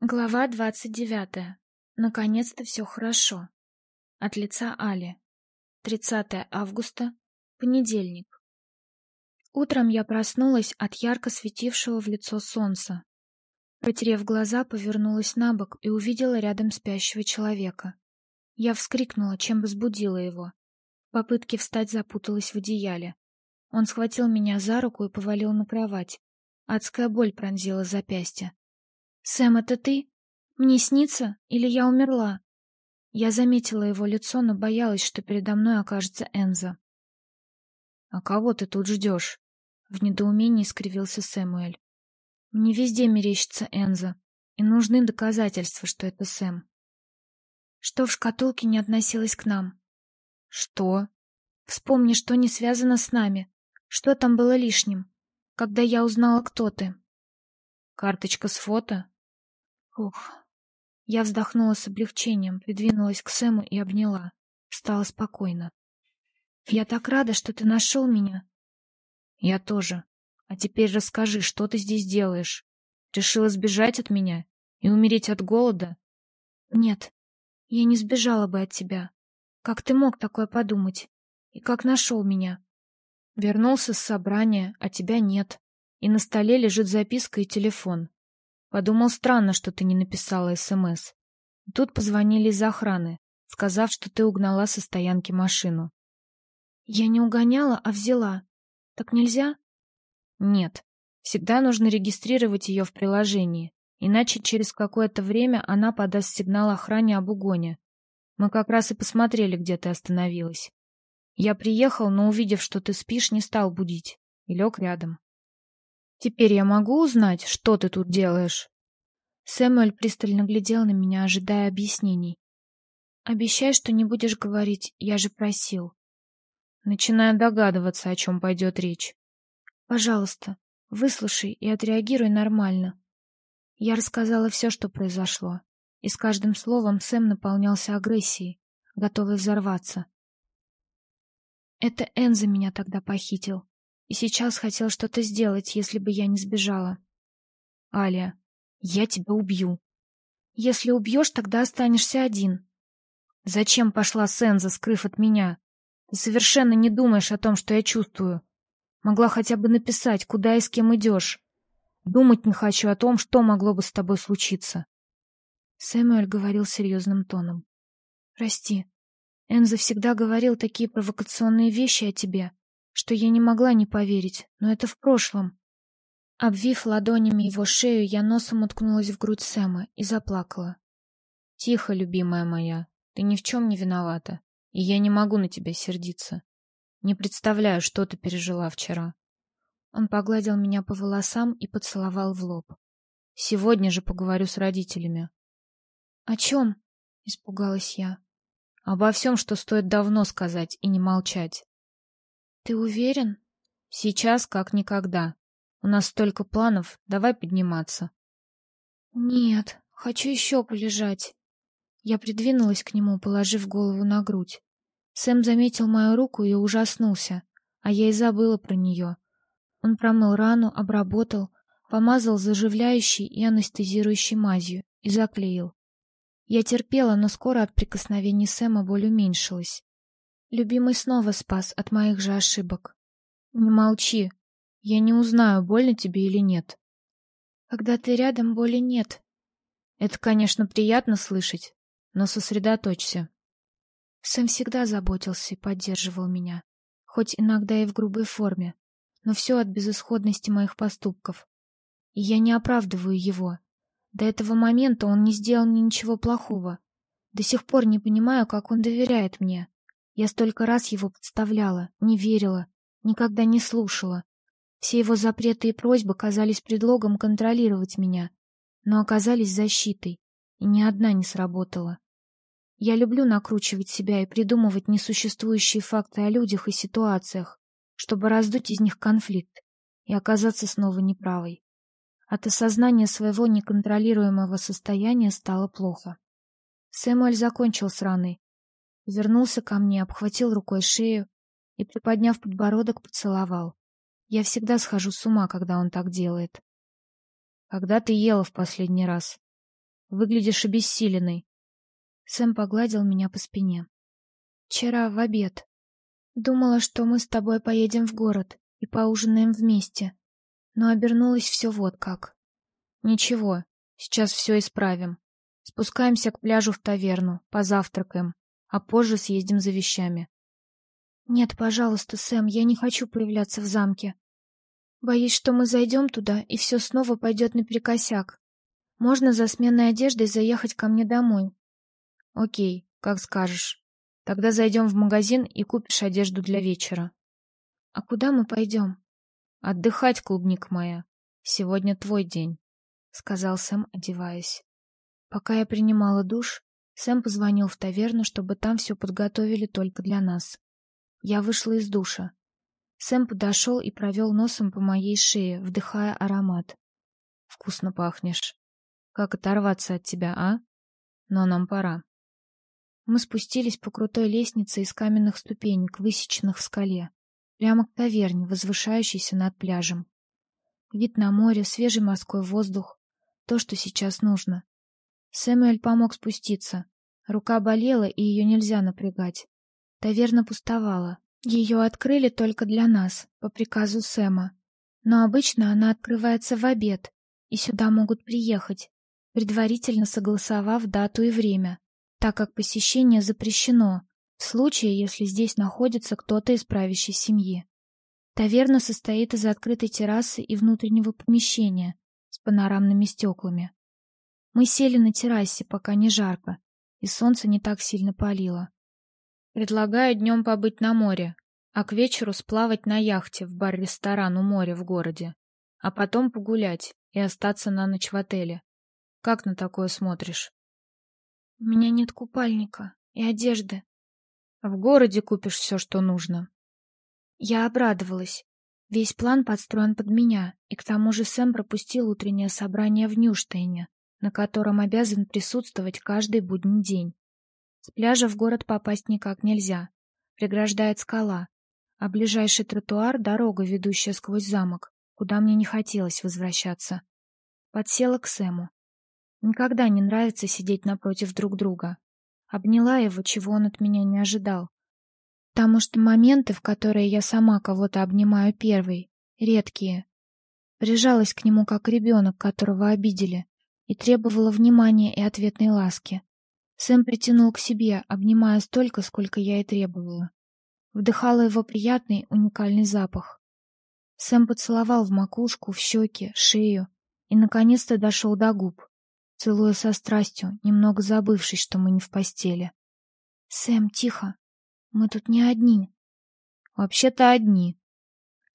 Глава двадцать девятая. Наконец-то все хорошо. От лица Али. 30 августа. Понедельник. Утром я проснулась от ярко светившего в лицо солнца. Потерев глаза, повернулась на бок и увидела рядом спящего человека. Я вскрикнула, чем разбудила его. В попытке встать запуталась в одеяле. Он схватил меня за руку и повалил на кровать. Адская боль пронзила запястье. «Сэм, это ты? Мне снится? Или я умерла?» Я заметила его лицо, но боялась, что передо мной окажется Энза. «А кого ты тут ждешь?» В недоумении скривился Сэмуэль. «Мне везде мерещится Энза, и нужны доказательства, что это Сэм». «Что в шкатулке не относилось к нам?» «Что?» «Вспомни, что не связано с нами. Что там было лишним, когда я узнала, кто ты?» «Карточка с фото?» Ух. Я вздохнула с облегчением, придвинулась к Сэму и обняла. Стало спокойно. Я так рада, что ты нашел меня. Я тоже. А теперь расскажи, что ты здесь делаешь? Решила сбежать от меня и умереть от голода? Нет, я не сбежала бы от тебя. Как ты мог такое подумать? И как нашел меня? Вернулся с собрания, а тебя нет. И на столе лежит записка и телефон. Подумал, странно, что ты не написала СМС. Тут позвонили из охраны, сказав, что ты угнала со стоянки машину. Я не угоняла, а взяла. Так нельзя? Нет. Всегда нужно регистрировать ее в приложении, иначе через какое-то время она подаст сигнал охране об угоне. Мы как раз и посмотрели, где ты остановилась. Я приехал, но увидев, что ты спишь, не стал будить и лег рядом. Теперь я могу узнать, что ты тут делаешь? Сэмюэль пристально глядел на меня, ожидая объяснений. Обещай, что не будешь говорить, я же просил. Начинаю догадываться, о чем пойдет речь. Пожалуйста, выслушай и отреагируй нормально. Я рассказала все, что произошло, и с каждым словом Сэм наполнялся агрессией, готовый взорваться. Это Энза меня тогда похитил и сейчас хотел что-то сделать, если бы я не сбежала. Алия, я тебя убью. Если убьешь, тогда останешься один. Зачем пошла Сенза, скрыв от меня? Ты совершенно не думаешь о том, что я чувствую. Могла хотя бы написать, куда и с кем идешь. Думать не хочу о том, что могло бы с тобой случиться. Сэмюэль говорил серьезным тоном. Прости. Энза всегда говорил такие провокационные вещи о тебе что я не могла не поверить, но это в прошлом. Обвив ладонями его шею, я носом уткнулась в грудь Сэма и заплакала. Тихо, любимая моя, ты ни в чем не виновата, и я не могу на тебя сердиться. Не представляю, что ты пережила вчера. Он погладил меня по волосам и поцеловал в лоб. Сегодня же поговорю с родителями. О чем? испугалась я. Обо всем, что стоит давно сказать и не молчать. Ты уверен? Сейчас как никогда. У нас столько планов, давай подниматься. Нет, хочу еще полежать. Я придвинулась к нему, положив голову на грудь. Сэм заметил мою руку и ужаснулся, а я и забыла про нее. Он промыл рану, обработал, помазал заживляющей и анестезирующей мазью и заклеил. Я терпела, но скоро от прикосновений Сэма боль уменьшилась. Любимый снова спас от моих же ошибок. Не молчи. Я не узнаю, больно тебе или нет. Когда ты рядом, боли нет. Это, конечно, приятно слышать, но сосредоточься. Сэм всегда заботился и поддерживал меня, хоть иногда и в грубой форме, но все от безысходности моих поступков. И я не оправдываю его. До этого момента он не сделал мне ничего плохого. До сих пор не понимаю, как он доверяет мне. Я столько раз его подставляла, не верила, никогда не слушала. Все его запреты и просьбы казались предлогом контролировать меня, но оказались защитой, и ни одна не сработала. Я люблю накручивать себя и придумывать несуществующие факты о людях и ситуациях, чтобы раздуть из них конфликт и оказаться снова неправой. От осознания своего неконтролируемого состояния стало плохо. Сэмуэль закончил с раной, вернулся ко мне, обхватил рукой шею и, приподняв подбородок, поцеловал. Я всегда схожу с ума, когда он так делает. Когда ты ела в последний раз? Выглядишь обессиленной. Сэм погладил меня по спине. Вчера в обед. Думала, что мы с тобой поедем в город и поужинаем вместе. Но обернулось все вот как. Ничего, сейчас все исправим. Спускаемся к пляжу в таверну, позавтракаем, а позже съездим за вещами. Нет, пожалуйста, Сэм, я не хочу появляться в замке. Боюсь, что мы зайдем туда, и все снова пойдет наперекосяк. Можно за сменной одеждой заехать ко мне домой. Окей, как скажешь. Тогда зайдем в магазин и купишь одежду для вечера. А куда мы пойдем? Отдыхать, клубник моя. Сегодня твой день, сказал Сэм, одеваясь. Пока я принимала душ, Сэм позвонил в таверну, чтобы там все подготовили только для нас. Я вышла из душа. Сэм подошел и провел носом по моей шее, вдыхая аромат. Вкусно пахнешь. Как оторваться от тебя, а? Но нам пора. Мы спустились по крутой лестнице из каменных ступенек, высеченных в скале, прямо к таверне, возвышающейся над пляжем. Вид на море, свежий морской воздух — то, что сейчас нужно. Сэмюэль помог спуститься. Рука болела, и ее нельзя напрягать. Таверна пустовала. Ее открыли только для нас, по приказу Сэма. Но обычно она открывается в обед, и сюда могут приехать, предварительно согласовав дату и время так как посещение запрещено в случае, если здесь находится кто-то из правящей семьи. Таверна состоит из открытой террасы и внутреннего помещения с панорамными стеклами. Мы сели на террасе, пока не жарко, и солнце не так сильно палило. Предлагаю днем побыть на море, а к вечеру сплавать на яхте в бар-ресторан у моря в городе, а потом погулять и остаться на ночь в отеле. Как на такое смотришь? У меня нет купальника и одежды. В городе купишь все, что нужно. Я обрадовалась. Весь план подстроен под меня, и к тому же Сэм пропустил утреннее собрание в Ньюштейне, на котором обязан присутствовать каждый будний день. С пляжа в город попасть никак нельзя. Преграждает скала, а ближайший тротуар — дорога, ведущая сквозь замок, куда мне не хотелось возвращаться. Подсела к Сэму. Никогда не нравится сидеть напротив друг друга. Обняла его, чего он от меня не ожидал. Потому что моменты, в которые я сама кого-то обнимаю первой, редкие. Прижалась к нему как ребенок, которого обидели, и требовала внимания и ответной ласки. Сэм притянул к себе, обнимая столько, сколько я и требовала. Вдыхала его приятный, уникальный запах. Сэм поцеловал в макушку, в щеки, шею и, наконец-то, дошел до губ целуя со страстью, немного забывшись, что мы не в постели. «Сэм, тихо. Мы тут не одни». «Вообще-то одни».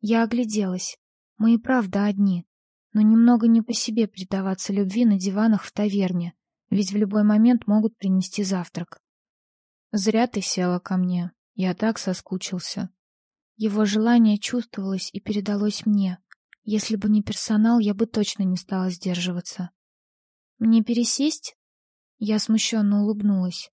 Я огляделась. Мы и правда одни. Но немного не по себе предаваться любви на диванах в таверне, ведь в любой момент могут принести завтрак. «Зря ты села ко мне. Я так соскучился». Его желание чувствовалось и передалось мне. Если бы не персонал, я бы точно не стала сдерживаться. Мне пересесть? Я смущенно улыбнулась.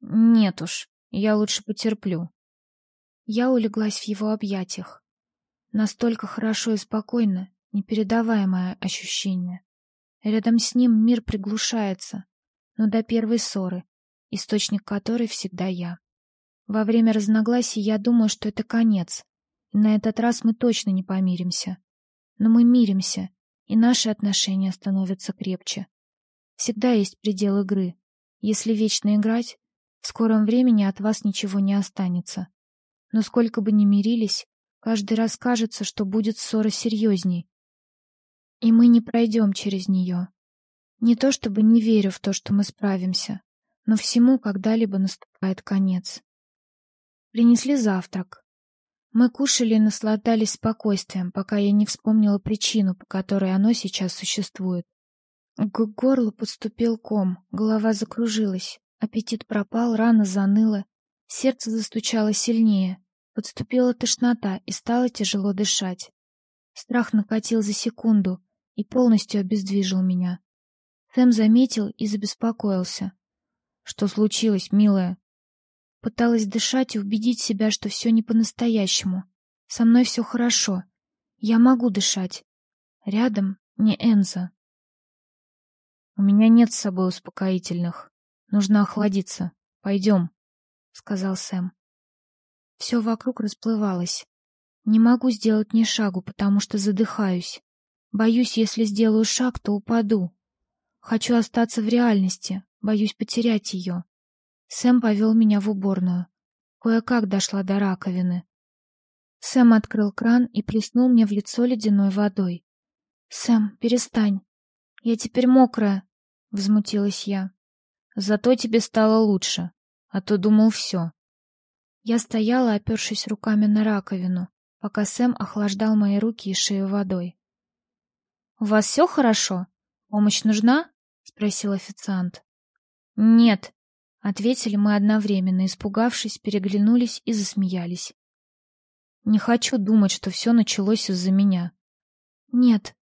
Нет уж, я лучше потерплю. Я улеглась в его объятиях. Настолько хорошо и спокойно, непередаваемое ощущение. Рядом с ним мир приглушается, но до первой ссоры, источник которой всегда я. Во время разногласий я думаю, что это конец, и на этот раз мы точно не помиримся. Но мы миримся, и наши отношения становятся крепче. Всегда есть предел игры. Если вечно играть, в скором времени от вас ничего не останется. Но сколько бы ни мирились, каждый раз кажется, что будет ссора серьезней. И мы не пройдем через нее. Не то чтобы не верю в то, что мы справимся, но всему когда-либо наступает конец. Принесли завтрак. Мы кушали и наслаждались спокойствием, пока я не вспомнила причину, по которой оно сейчас существует. К горлу подступил ком, голова закружилась, аппетит пропал, рана заныла, сердце застучало сильнее, подступила тошнота и стало тяжело дышать. Страх накатил за секунду и полностью обездвижил меня. Сэм заметил и забеспокоился. Что случилось, милая? Пыталась дышать и убедить себя, что все не по-настоящему. Со мной все хорошо. Я могу дышать. Рядом не Энза. У меня нет с собой успокоительных. Нужно охладиться. Пойдем, — сказал Сэм. Все вокруг расплывалось. Не могу сделать ни шагу, потому что задыхаюсь. Боюсь, если сделаю шаг, то упаду. Хочу остаться в реальности, боюсь потерять ее. Сэм повел меня в уборную. Кое-как дошла до раковины. Сэм открыл кран и плеснул мне в лицо ледяной водой. «Сэм, перестань. Я теперь мокрая», — взмутилась я. «Зато тебе стало лучше, а то думал все». Я стояла, опершись руками на раковину, пока Сэм охлаждал мои руки и шею водой. «У вас все хорошо? Помощь нужна?» — спросил официант. «Нет», — ответили мы одновременно, испугавшись, переглянулись и засмеялись. «Не хочу думать, что все началось из-за меня». «Нет,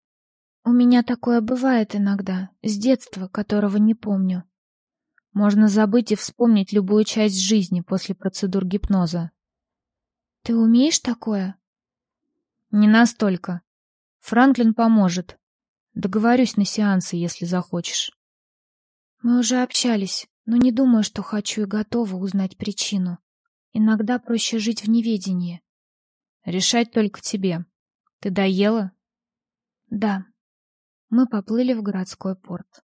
у меня такое бывает иногда, с детства, которого не помню». Можно забыть и вспомнить любую часть жизни после процедур гипноза. «Ты умеешь такое?» «Не настолько. Франклин поможет. Договорюсь на сеансы, если захочешь. Мы уже общались, но не думаю, что хочу и готова узнать причину. Иногда проще жить в неведении. Решать только тебе. Ты доела? Да. Мы поплыли в городской порт.